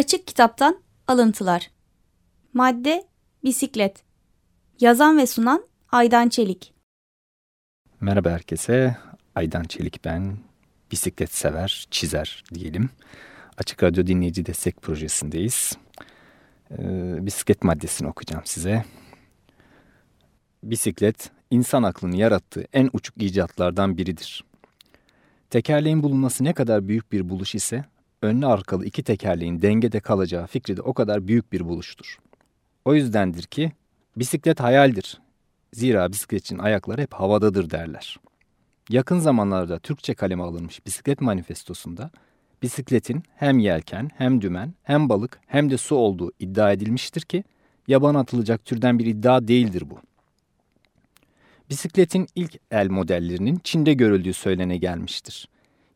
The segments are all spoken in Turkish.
Açık Kitaptan Alıntılar Madde Bisiklet Yazan ve sunan Aydan Çelik Merhaba herkese. Aydan Çelik ben. Bisiklet sever, çizer diyelim. Açık Radyo Dinleyici Destek Projesi'ndeyiz. Ee, bisiklet maddesini okuyacağım size. Bisiklet, insan aklını yarattığı en uçuk icatlardan biridir. Tekerleğin bulunması ne kadar büyük bir buluş ise, önlü arkalı iki tekerleğin dengede kalacağı fikri de o kadar büyük bir buluştur. O yüzdendir ki, bisiklet hayaldir. Zira bisikletçinin ayakları hep havadadır derler. Yakın zamanlarda Türkçe kaleme alınmış bisiklet manifestosunda, bisikletin hem yelken, hem dümen, hem balık, hem de su olduğu iddia edilmiştir ki, yaban atılacak türden bir iddia değildir bu. Bisikletin ilk el modellerinin Çin'de görüldüğü söylene gelmiştir.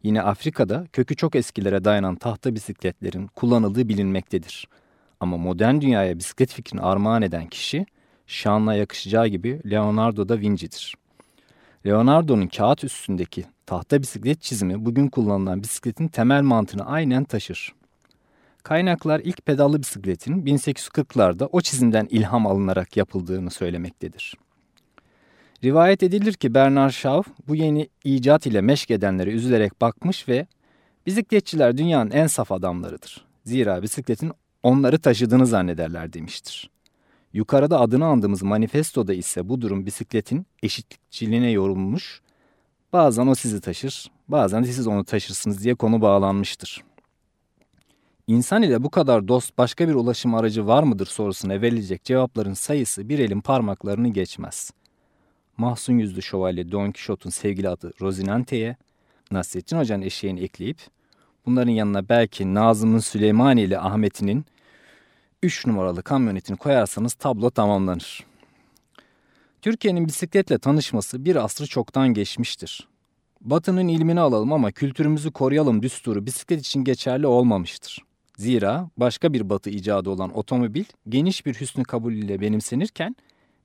Yine Afrika'da kökü çok eskilere dayanan tahta bisikletlerin kullanıldığı bilinmektedir. Ama modern dünyaya bisiklet fikrini armağan eden kişi, şanla yakışacağı gibi Leonardo da Vinci'dir. Leonardo'nun kağıt üstündeki tahta bisiklet çizimi bugün kullanılan bisikletin temel mantığını aynen taşır. Kaynaklar ilk pedallı bisikletin 1840'larda o çizimden ilham alınarak yapıldığını söylemektedir. Rivayet edilir ki Bernard Shaw bu yeni icat ile meşk edenlere üzülerek bakmış ve bisikletçiler dünyanın en saf adamlarıdır. Zira bisikletin onları taşıdığını zannederler demiştir. Yukarıda adını andığımız manifestoda ise bu durum bisikletin eşitlikçiliğine yorulmuş, bazen o sizi taşır, bazen de siz onu taşırsınız diye konu bağlanmıştır. İnsan ile bu kadar dost başka bir ulaşım aracı var mıdır sorusuna verilecek cevapların sayısı bir elin parmaklarını geçmez.'' Mahzun yüzlü şövalye Don Quixote'un sevgili adı Rozinante'ye Nasrettin Hoca'nın eşeğini ekleyip bunların yanına belki Nazım'ın Süleymani ile Ahmet'inin 3 numaralı kamyonetini koyarsanız tablo tamamlanır. Türkiye'nin bisikletle tanışması bir asrı çoktan geçmiştir. Batının ilmini alalım ama kültürümüzü koruyalım düsturu bisiklet için geçerli olmamıştır. Zira başka bir batı icadı olan otomobil geniş bir hüsnü kabul ile benimsenirken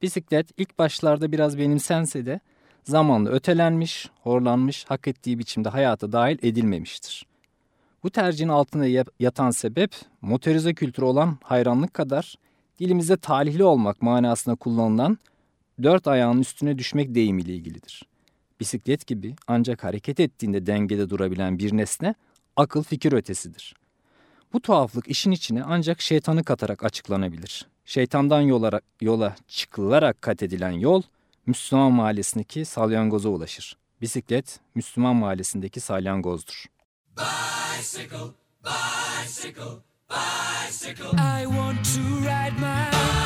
Bisiklet ilk başlarda biraz benimsense de zamanla ötelenmiş, horlanmış, hak ettiği biçimde hayata dahil edilmemiştir. Bu tercihin altında yatan sebep motorize kültürü olan hayranlık kadar dilimizde talihli olmak manasına kullanılan dört ayağın üstüne düşmek deyimiyle ilgilidir. Bisiklet gibi ancak hareket ettiğinde dengede durabilen bir nesne akıl fikir ötesidir. Bu tuhaflık işin içine ancak şeytanı katarak açıklanabilir. Şeytandan yola, yola çıkılarak kat edilen yol Müslüman mahallesindeki salyangoza ulaşır. Bisiklet Müslüman mahallesindeki salyangozdur. Bicycle, bicycle, bicycle. I want to ride my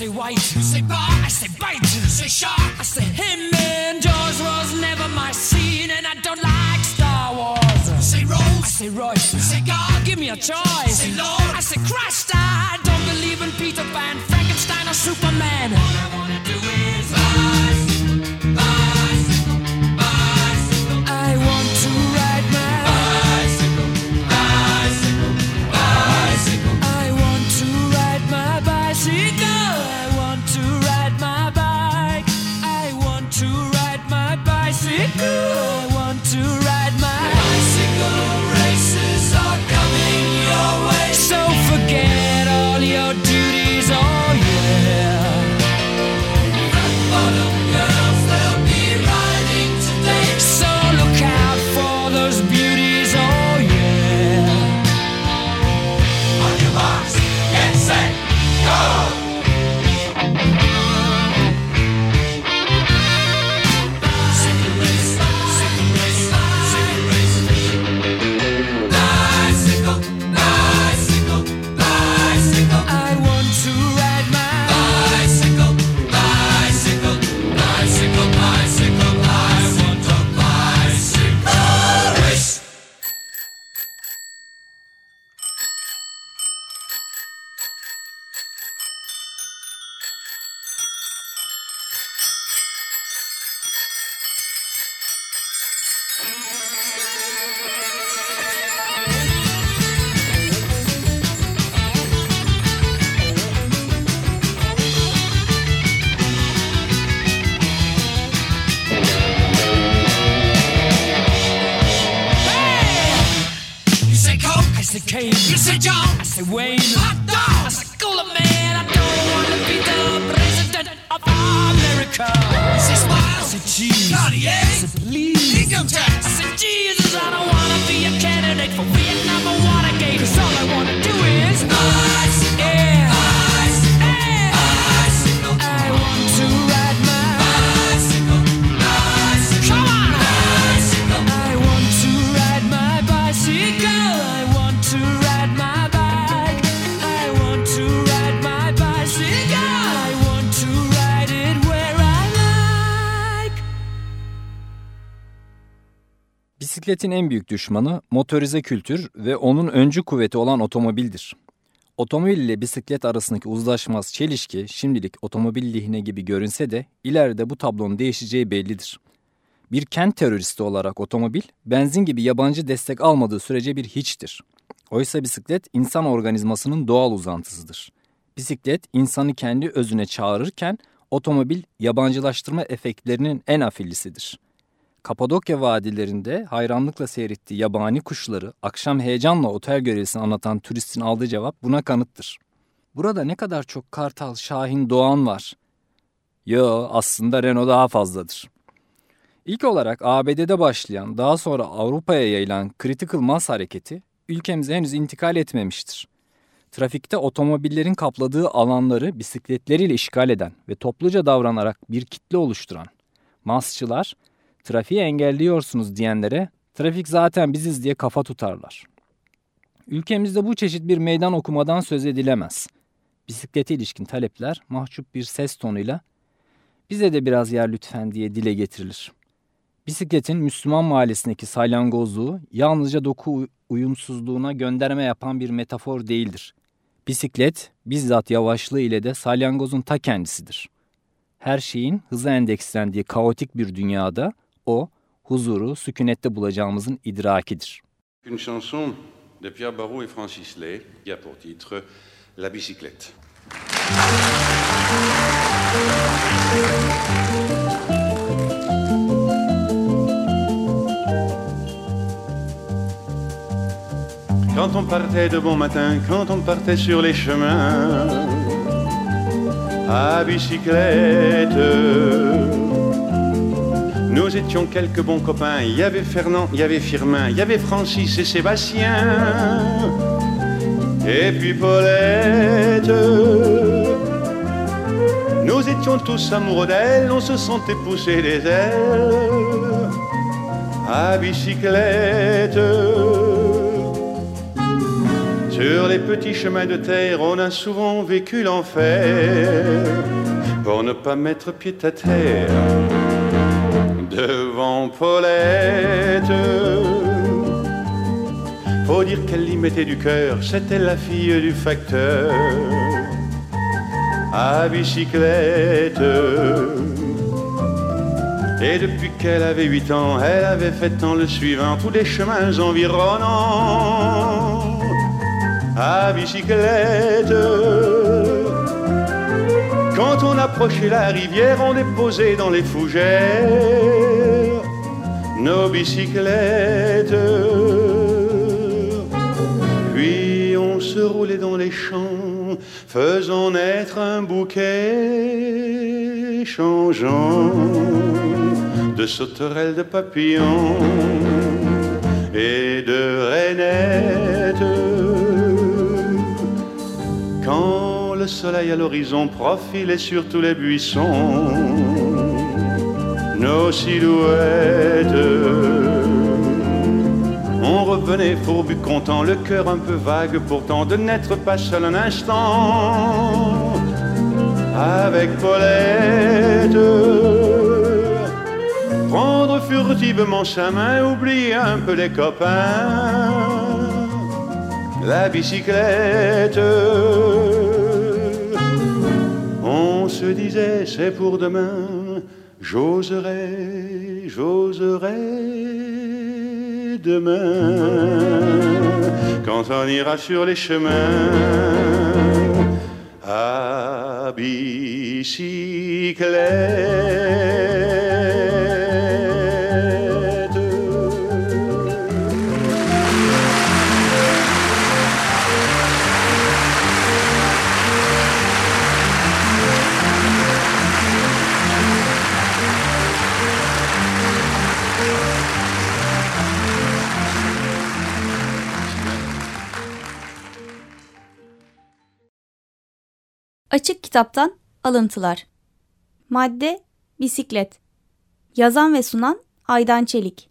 say white, you say bar, I say bite, you say shark, I say him and Jaws was never my scene, and I don't like Star Wars. You say Rose, I say Royce, you say God, give me a choice. You say Lord, I say Christ, I don't believe in Peter Pan, Frankenstein or Superman. Said, John. I said, Wayne. Hot dog. I said, Cooler man, I don't want to be the president of America. I said, Smile. I said, Cheese. Cartier. I said, Please. Income tax. I said, Jesus, I don't want to be a candidate for Vietnam or Watergate. Cause all I want to do is. Nice. Bisikletin en büyük düşmanı motorize kültür ve onun öncü kuvveti olan otomobildir. Otomobil ile bisiklet arasındaki uzlaşmaz çelişki şimdilik otomobil lehine gibi görünse de ileride bu tablonun değişeceği bellidir. Bir kent teröristi olarak otomobil benzin gibi yabancı destek almadığı sürece bir hiçtir. Oysa bisiklet insan organizmasının doğal uzantısıdır. Bisiklet insanı kendi özüne çağırırken otomobil yabancılaştırma efektlerinin en afillisidir.'' Kapadokya vadilerinde hayranlıkla seyrettiği yabani kuşları akşam heyecanla otel görevlisini anlatan turistin aldığı cevap buna kanıttır. Burada ne kadar çok kartal, şahin, doğan var. Yo aslında Renault daha fazladır. İlk olarak ABD'de başlayan daha sonra Avrupa'ya yayılan critical mass hareketi ülkemize henüz intikal etmemiştir. Trafikte otomobillerin kapladığı alanları bisikletleriyle işgal eden ve topluca davranarak bir kitle oluşturan masçılar trafiği engelliyorsunuz diyenlere trafik zaten biziz diye kafa tutarlar. Ülkemizde bu çeşit bir meydan okumadan söz edilemez. Bisiklete ilişkin talepler mahcup bir ses tonuyla bize de biraz yer lütfen diye dile getirilir. Bisikletin Müslüman mahallesindeki salyangozluğu yalnızca doku uyumsuzluğuna gönderme yapan bir metafor değildir. Bisiklet bizzat yavaşlığı ile de salyangozun ta kendisidir. Her şeyin hıza endekslendiği kaotik bir dünyada o huzuru sükunette bulacağımızın idrakidir. Une chanson de Pierre Barrault et Francis Lay qui a pour titre La bicyclette. Quand on partait de bon matin, quand on partait sur les chemins à bicyclette, nous étions quelques bons copains. Il y avait Fernand, il y avait Firmin, il y avait Francis et Sébastien. Et puis Paulette. Nous étions tous amoureux d'elle, on se sentait pousser des ailes à bicyclette. Sur les petits chemins de terre, on a souvent vécu l'enfer pour ne pas mettre pied à terre devant Paulette. Faut dire qu'elle y mettait du cœur, c'était la fille du facteur à bicyclette. Et depuis qu'elle avait huit ans, elle avait fait tant le suivant, tous les chemins environnants à bicyclette. Quand on approchait la rivière, on déposait dans les fougères nos bicyclettes. Puis on se roulait dans les champs, faisant naître un bouquet changeant de sauterelles, de papillons et de rainettes. Quand le soleil à l'horizon profilait sur tous les buissons nos silhouettes. On revenait fourbu content, le cœur un peu vague pourtant de n'être pas seul un instant avec Paulette. Prendre furtivement sa main, oublier un peu les copains, la bicyclette se disait c'est pour demain, j'oserai, j'oserai demain, quand on ira sur les chemins Açık kitaptan alıntılar. Madde bisiklet. Yazan ve sunan Aydan Çelik.